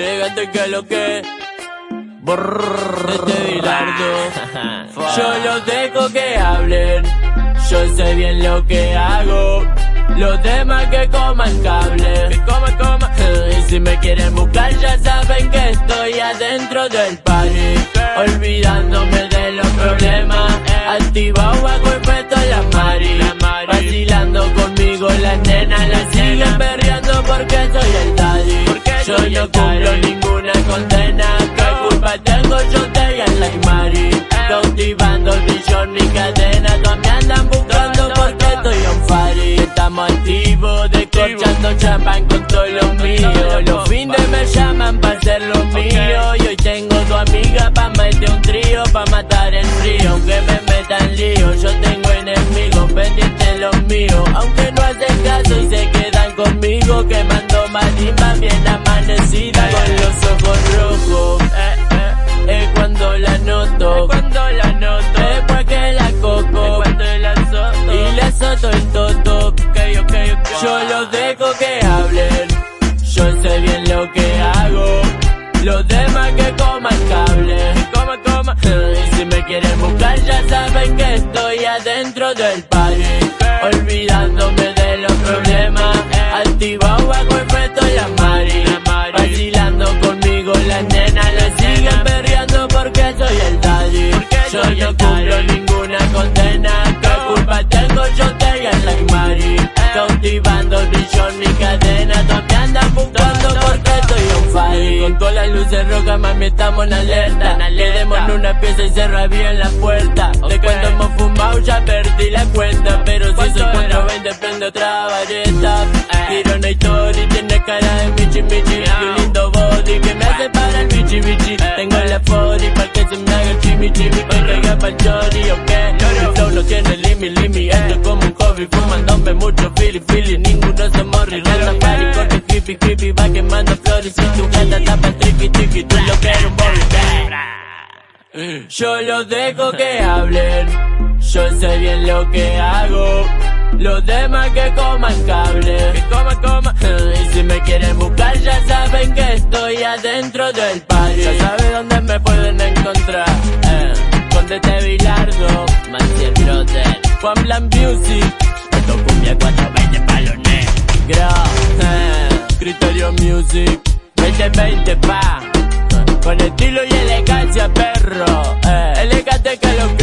elegante que lo que. Este Bilardo. Yo los dejo que hablen. Yo sé bien lo que hago. Los demás que coman cable. Que coman, coman. Y si me quieren buscar, ya saben que estoy adentro del party. Olvidándome de los problemas. Activado Yo no cumplo ninguna condena. ¿Qué culpa tengo? Yo te en la Mari. Cautivando el billón, mi cadena. No me andan buscando porque estoy on fire. Estamos activos, descorchando champán con todos los míos. Los fines me llaman para hacer lo mío. Bien amanecida con los ojos rojos. Eh, eh, es cuando la noto, cuando la noto, después que la coco, cuando la soto, y le soto el toto. Okay, okay, okay. Yo los dejo que hablen, yo sé bien lo que hago. Los demás que coman cable, coma, coma. Y si me quieren buscar ya saben que estoy adentro del perreando porque soy el daddy. Yo no cumplo ninguna condena, ¿qué culpa tengo? Yo te en la mari, cautivando el billón mi cadena. Me andan buscando porque estoy on fire. Con todas las luces rojas, mami, estamos en alerta. Le demos una pieza y cerra bien la puerta. De cuando hemos fumado ya perdí la cuenta, pero si soy 420 prendo otra vareta. Tiro una historia y tiene cara de michi michi. El chimi chimi. Que caiga pa'l chori, ok. Mi flow no tiene limi limi. Esto es como un hobby, fumándome mucho fili fili. Ninguno somos rirando, party, corte creepy creepy. Va quemando flores y tu gata tapa tricky tricky. Tú lo que eres un bobby yo los dejo que hablen, yo sé bien lo que hago. Los demás que coman cable, que coman, coman. Y si me quieren buscar ya saben que estoy adentro del party. Ya saben dónde Puebla Music. Esto cumbia 420 palones. Gra, eh. Criterio Music. 2020 pa. Con estilo y elegancia, perro. Eh. Elegante que lo